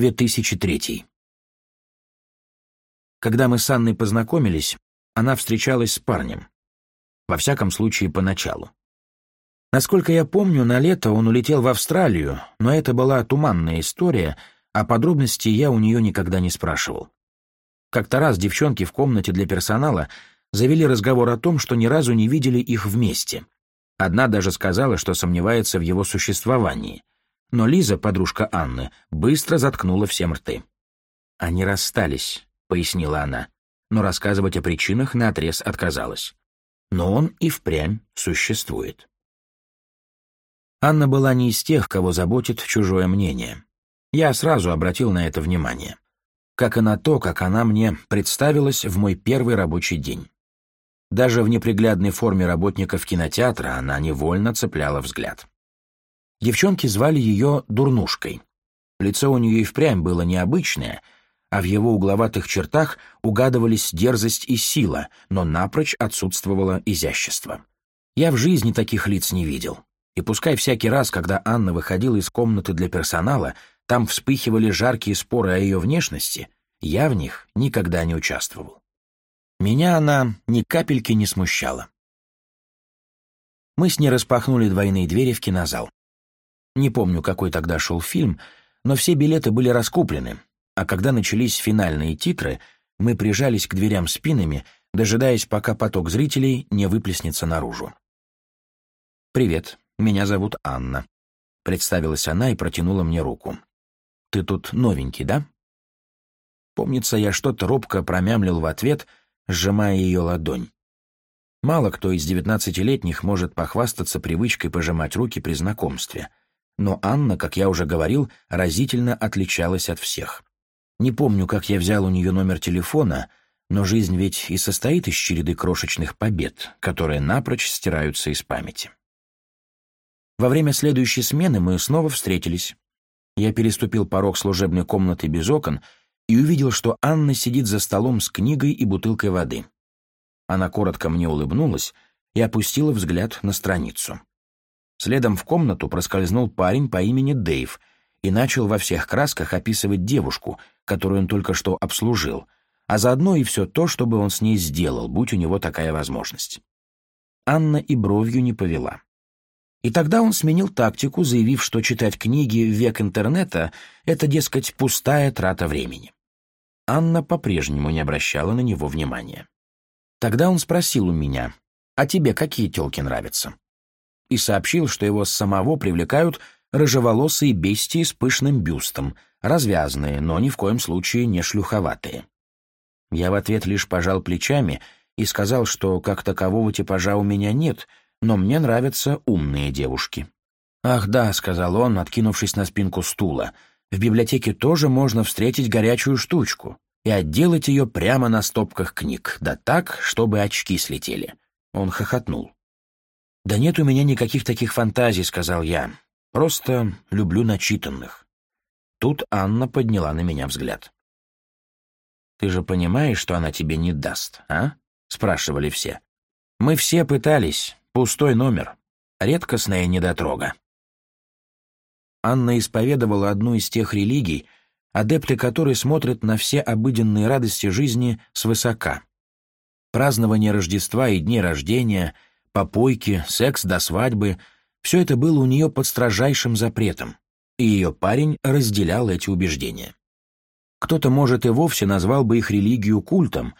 2003. Когда мы с Анной познакомились, она встречалась с парнем. Во всяком случае, поначалу. Насколько я помню, на лето он улетел в Австралию, но это была туманная история, а подробности я у нее никогда не спрашивал. Как-то раз девчонки в комнате для персонала завели разговор о том, что ни разу не видели их вместе. Одна даже сказала, что сомневается в его существовании — но Лиза, подружка Анны, быстро заткнула всем рты. «Они расстались», — пояснила она, но рассказывать о причинах наотрез отказалась. Но он и впрямь существует. Анна была не из тех, кого заботит чужое мнение. Я сразу обратил на это внимание. Как и на то, как она мне представилась в мой первый рабочий день. Даже в неприглядной форме работников кинотеатра она невольно цепляла взгляд. Девчонки звали ее Дурнушкой. Лицо у нее и впрямь было необычное, а в его угловатых чертах угадывались дерзость и сила, но напрочь отсутствовало изящество. Я в жизни таких лиц не видел. И пускай всякий раз, когда Анна выходила из комнаты для персонала, там вспыхивали жаркие споры о ее внешности, я в них никогда не участвовал. Меня она ни капельки не смущала. Мы с ней распахнули двойные двери в кинозал. Не помню, какой тогда шел фильм, но все билеты были раскуплены, а когда начались финальные титры, мы прижались к дверям спинами, дожидаясь, пока поток зрителей не выплеснется наружу. «Привет, меня зовут Анна», — представилась она и протянула мне руку. «Ты тут новенький, да?» Помнится, я что-то робко промямлил в ответ, сжимая ее ладонь. Мало кто из девятнадцатилетних может похвастаться привычкой пожимать руки при знакомстве — но Анна, как я уже говорил, разительно отличалась от всех. Не помню, как я взял у нее номер телефона, но жизнь ведь и состоит из череды крошечных побед, которые напрочь стираются из памяти. Во время следующей смены мы снова встретились. Я переступил порог служебной комнаты без окон и увидел, что Анна сидит за столом с книгой и бутылкой воды. Она коротко мне улыбнулась и опустила взгляд на страницу. Следом в комнату проскользнул парень по имени Дэйв и начал во всех красках описывать девушку, которую он только что обслужил, а заодно и все то, чтобы он с ней сделал, будь у него такая возможность. Анна и бровью не повела. И тогда он сменил тактику, заявив, что читать книги в век интернета — это, дескать, пустая трата времени. Анна по-прежнему не обращала на него внимания. Тогда он спросил у меня, «А тебе какие тёлки нравятся?» и сообщил, что его самого привлекают рыжеволосые бестии с пышным бюстом, развязные, но ни в коем случае не шлюховатые. Я в ответ лишь пожал плечами и сказал, что как такового типажа у меня нет, но мне нравятся умные девушки. «Ах да», — сказал он, откинувшись на спинку стула, — «в библиотеке тоже можно встретить горячую штучку и отделать ее прямо на стопках книг, да так, чтобы очки слетели». Он хохотнул. «Да нет у меня никаких таких фантазий», — сказал я. «Просто люблю начитанных». Тут Анна подняла на меня взгляд. «Ты же понимаешь, что она тебе не даст, а?» — спрашивали все. «Мы все пытались. Пустой номер. Редкостная недотрога». Анна исповедовала одну из тех религий, адепты которой смотрят на все обыденные радости жизни свысока. Празднование Рождества и дни рождения — попойки, секс до свадьбы — все это было у нее под строжайшим запретом, и ее парень разделял эти убеждения. Кто-то, может, и вовсе назвал бы их религию культом,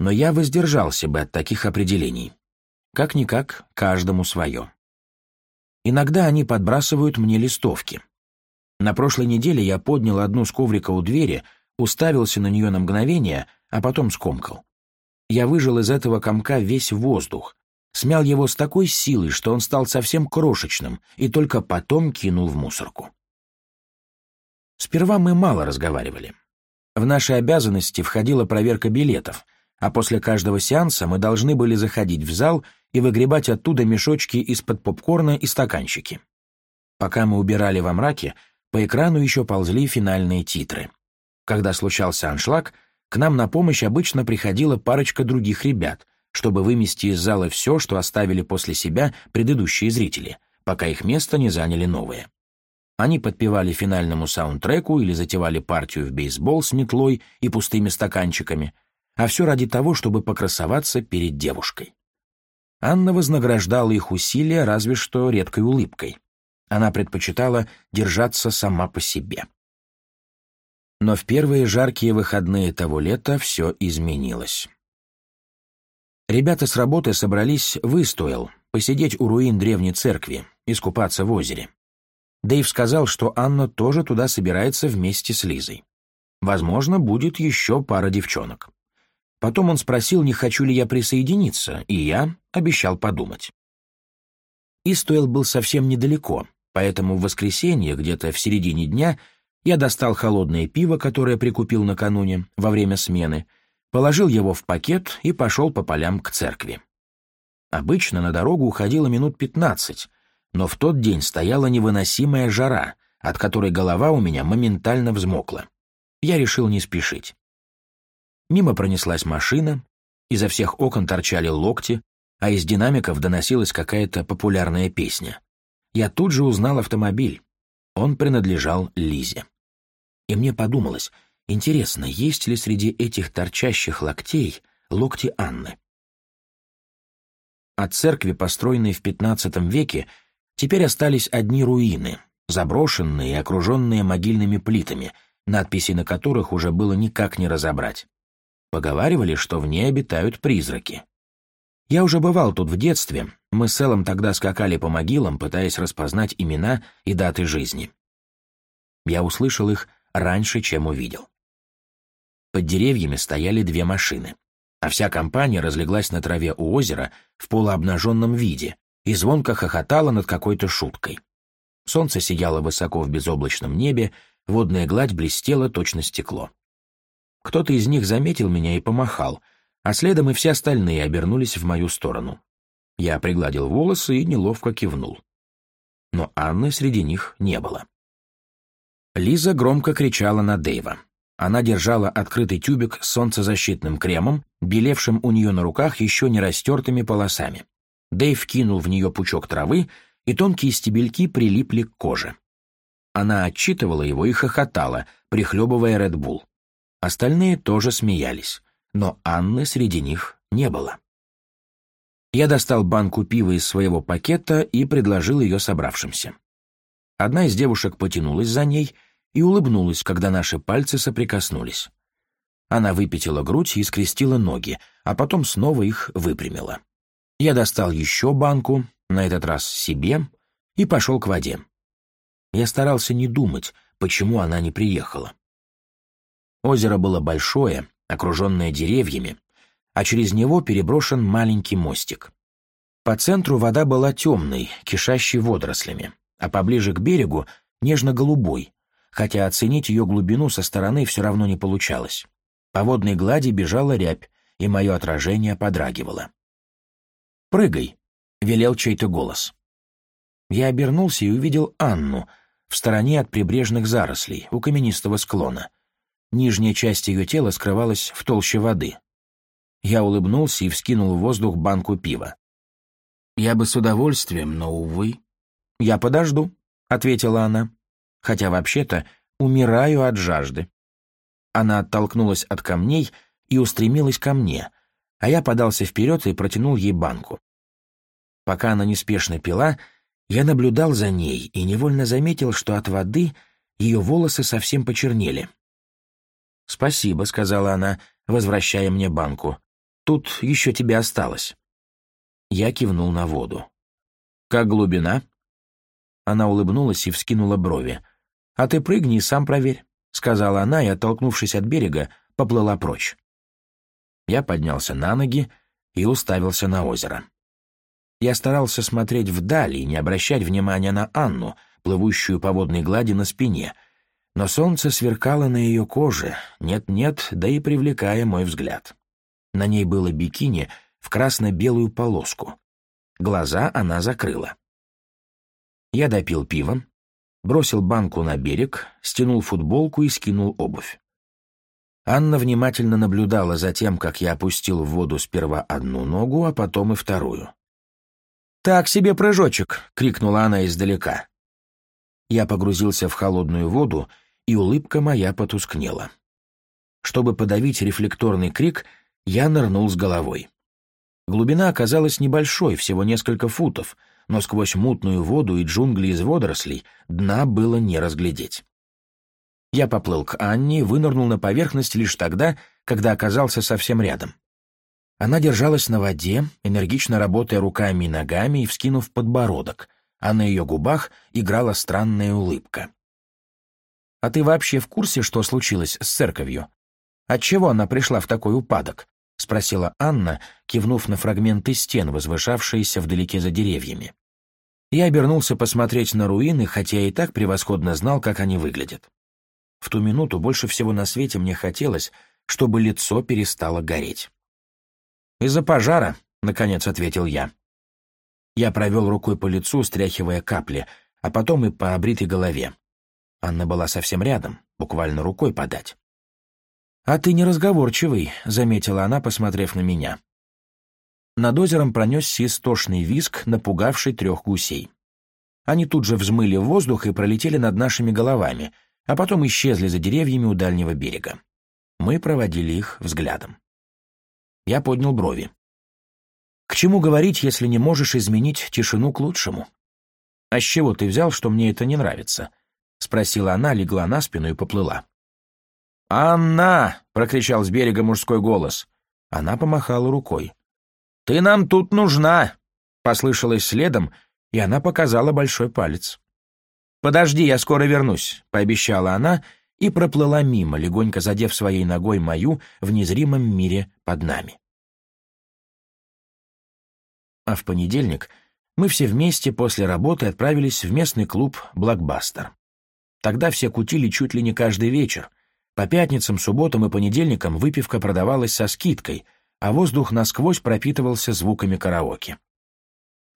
но я воздержался бы от таких определений. Как-никак, каждому свое. Иногда они подбрасывают мне листовки. На прошлой неделе я поднял одну с коврика у двери, уставился на нее на мгновение, а потом скомкал. Я выжил из этого комка весь воздух, смял его с такой силой, что он стал совсем крошечным и только потом кинул в мусорку. Сперва мы мало разговаривали. В наши обязанности входила проверка билетов, а после каждого сеанса мы должны были заходить в зал и выгребать оттуда мешочки из-под попкорна и стаканчики. Пока мы убирали во мраке, по экрану еще ползли финальные титры. Когда случался аншлаг, к нам на помощь обычно приходила парочка других ребят, чтобы вымести из зала все, что оставили после себя предыдущие зрители, пока их место не заняли новые. Они подпевали финальному саундтреку или затевали партию в бейсбол с метлой и пустыми стаканчиками, а все ради того, чтобы покрасоваться перед девушкой. Анна вознаграждала их усилия разве что редкой улыбкой. Она предпочитала держаться сама по себе. Но в первые жаркие выходные того лета все изменилось. Ребята с работы собрались в Истойл, посидеть у руин древней церкви, искупаться в озере. Дэйв сказал, что Анна тоже туда собирается вместе с Лизой. Возможно, будет еще пара девчонок. Потом он спросил, не хочу ли я присоединиться, и я обещал подумать. Истойл был совсем недалеко, поэтому в воскресенье, где-то в середине дня, я достал холодное пиво, которое прикупил накануне, во время смены — положил его в пакет и пошел по полям к церкви. Обычно на дорогу уходило минут пятнадцать, но в тот день стояла невыносимая жара, от которой голова у меня моментально взмокла. Я решил не спешить. Мимо пронеслась машина, изо всех окон торчали локти, а из динамиков доносилась какая-то популярная песня. Я тут же узнал автомобиль. Он принадлежал Лизе. И мне подумалось, Интересно, есть ли среди этих торчащих локтей локти Анны? От церкви, построенной в XV веке, теперь остались одни руины, заброшенные и окруженные могильными плитами, надписи на которых уже было никак не разобрать. Поговаривали, что в ней обитают призраки. Я уже бывал тут в детстве, мы с Эллом тогда скакали по могилам, пытаясь распознать имена и даты жизни. Я услышал их раньше, чем увидел. Под деревьями стояли две машины, а вся компания разлеглась на траве у озера в полуобнаженном виде и звонко хохотала над какой-то шуткой. Солнце сияло высоко в безоблачном небе, водная гладь блестела точно стекло. Кто-то из них заметил меня и помахал, а следом и все остальные обернулись в мою сторону. Я пригладил волосы и неловко кивнул. Но Анны среди них не было. Лиза громко кричала на Дэйва. Она держала открытый тюбик с солнцезащитным кремом, белевшим у нее на руках еще не растертыми полосами. Дэйв кинул в нее пучок травы, и тонкие стебельки прилипли к коже. Она отчитывала его и хохотала, прихлебывая Редбул. Остальные тоже смеялись, но Анны среди них не было. Я достал банку пива из своего пакета и предложил ее собравшимся. Одна из девушек потянулась за ней, и улыбнулась, когда наши пальцы соприкоснулись. Она выпятила грудь и скрестила ноги, а потом снова их выпрямила. Я достал еще банку, на этот раз себе, и пошел к воде. Я старался не думать, почему она не приехала. Озеро было большое, окруженное деревьями, а через него переброшен маленький мостик. По центру вода была темной, кишащей водорослями, а поближе к берегу — нежно-голубой, хотя оценить ее глубину со стороны все равно не получалось. По водной глади бежала рябь, и мое отражение подрагивало. «Прыгай!» — велел чей-то голос. Я обернулся и увидел Анну в стороне от прибрежных зарослей, у каменистого склона. Нижняя часть ее тела скрывалась в толще воды. Я улыбнулся и вскинул в воздух банку пива. «Я бы с удовольствием, но, увы...» «Я подожду», — ответила она хотя вообще-то умираю от жажды. Она оттолкнулась от камней и устремилась ко мне, а я подался вперед и протянул ей банку. Пока она неспешно пила, я наблюдал за ней и невольно заметил, что от воды ее волосы совсем почернели. «Спасибо», — сказала она, возвращая мне банку. «Тут еще тебе осталось». Я кивнул на воду. «Как глубина?» Она улыбнулась и вскинула брови. «А ты прыгни и сам проверь», — сказала она и, оттолкнувшись от берега, поплыла прочь. Я поднялся на ноги и уставился на озеро. Я старался смотреть вдали и не обращать внимания на Анну, плывущую по водной глади на спине, но солнце сверкало на ее коже, нет-нет, да и привлекая мой взгляд. На ней было бикини в красно-белую полоску. Глаза она закрыла. Я допил пивом, бросил банку на берег, стянул футболку и скинул обувь. Анна внимательно наблюдала за тем, как я опустил в воду сперва одну ногу, а потом и вторую. «Так себе прыжочек!» — крикнула она издалека. Я погрузился в холодную воду, и улыбка моя потускнела. Чтобы подавить рефлекторный крик, я нырнул с головой. Глубина оказалась небольшой, всего несколько футов — но сквозь мутную воду и джунгли из водорослей дна было не разглядеть. Я поплыл к Анне и вынырнул на поверхность лишь тогда, когда оказался совсем рядом. Она держалась на воде, энергично работая руками и ногами и вскинув подбородок, а на ее губах играла странная улыбка. «А ты вообще в курсе, что случилось с церковью? Отчего она пришла в такой упадок?» — спросила Анна, кивнув на фрагменты стен, возвышавшиеся вдалеке за деревьями. Я обернулся посмотреть на руины, хотя и так превосходно знал, как они выглядят. В ту минуту больше всего на свете мне хотелось, чтобы лицо перестало гореть. «Из-за пожара», — наконец ответил я. Я провел рукой по лицу, стряхивая капли, а потом и по обритой голове. Анна была совсем рядом, буквально рукой подать. «А ты неразговорчивый», — заметила она, посмотрев на меня. Над озером пронесся истошный виск, напугавший трех гусей. Они тут же взмыли в воздух и пролетели над нашими головами, а потом исчезли за деревьями у дальнего берега. Мы проводили их взглядом. Я поднял брови. «К чему говорить, если не можешь изменить тишину к лучшему?» «А с чего ты взял, что мне это не нравится?» — спросила она, легла на спину и поплыла. «Анна!» — прокричал с берега мужской голос. Она помахала рукой. «Ты нам тут нужна!» — послышалось следом, и она показала большой палец. «Подожди, я скоро вернусь», — пообещала она и проплыла мимо, легонько задев своей ногой мою в незримом мире под нами. А в понедельник мы все вместе после работы отправились в местный клуб «Блокбастер». Тогда все кутили чуть ли не каждый вечер, по пятницам, субботам и понедельникам выпивка продавалась со скидкой, а воздух насквозь пропитывался звуками караоке.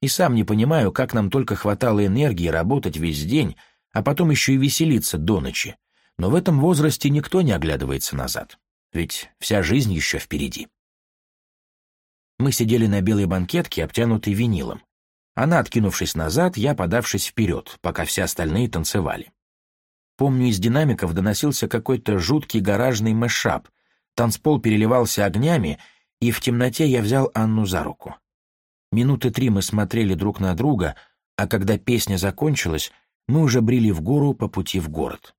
И сам не понимаю, как нам только хватало энергии работать весь день, а потом еще и веселиться до ночи. Но в этом возрасте никто не оглядывается назад, ведь вся жизнь еще впереди. Мы сидели на белой банкетке, обтянутой винилом. Она, откинувшись назад, я, подавшись вперед, пока все остальные танцевали. Помню, из динамиков доносился какой-то жуткий гаражный мешап. Танцпол переливался огнями, и в темноте я взял Анну за руку. Минуты три мы смотрели друг на друга, а когда песня закончилась, мы уже брили в гору по пути в город.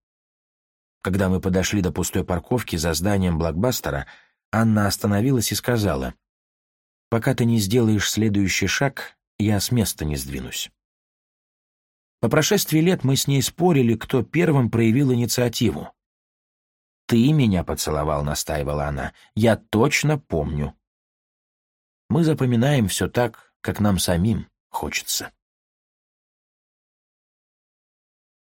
Когда мы подошли до пустой парковки за зданием блокбастера, Анна остановилась и сказала, «Пока ты не сделаешь следующий шаг, я с места не сдвинусь». По прошествии лет мы с ней спорили, кто первым проявил инициативу. «Ты меня поцеловал», — настаивала она. «Я точно помню». Мы запоминаем все так, как нам самим хочется.